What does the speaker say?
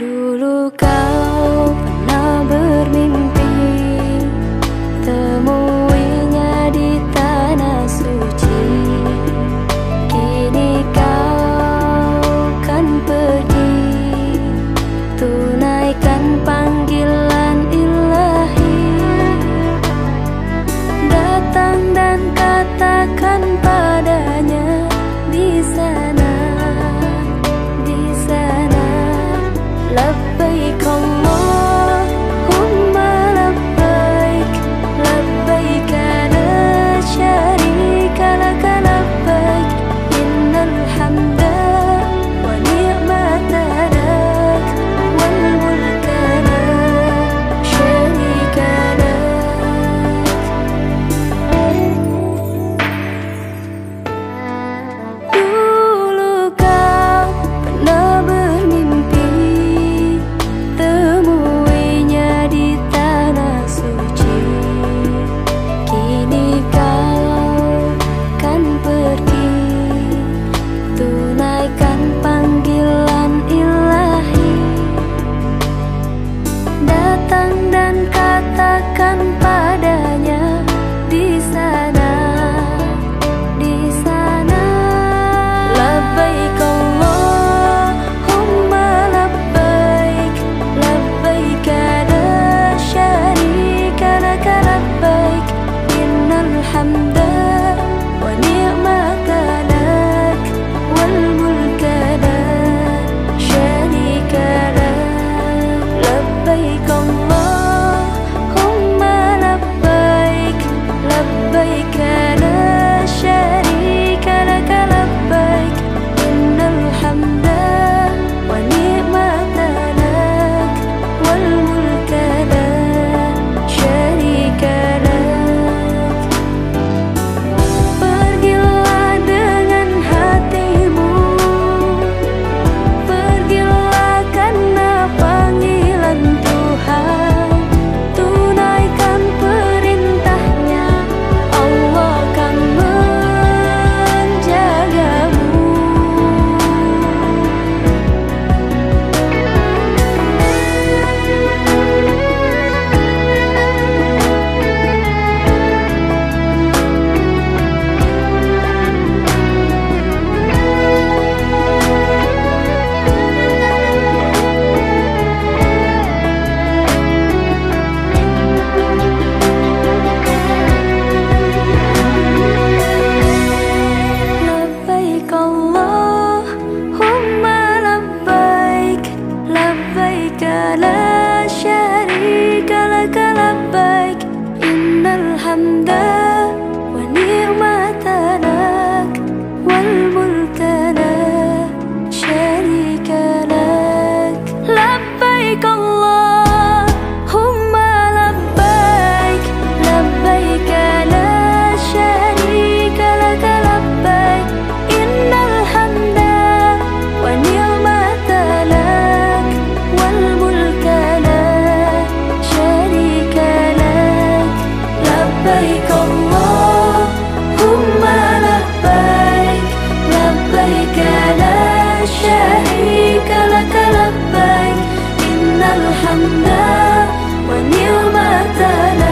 露露高 한다 شريك لك لبيك إن الحمد والنعمة لك.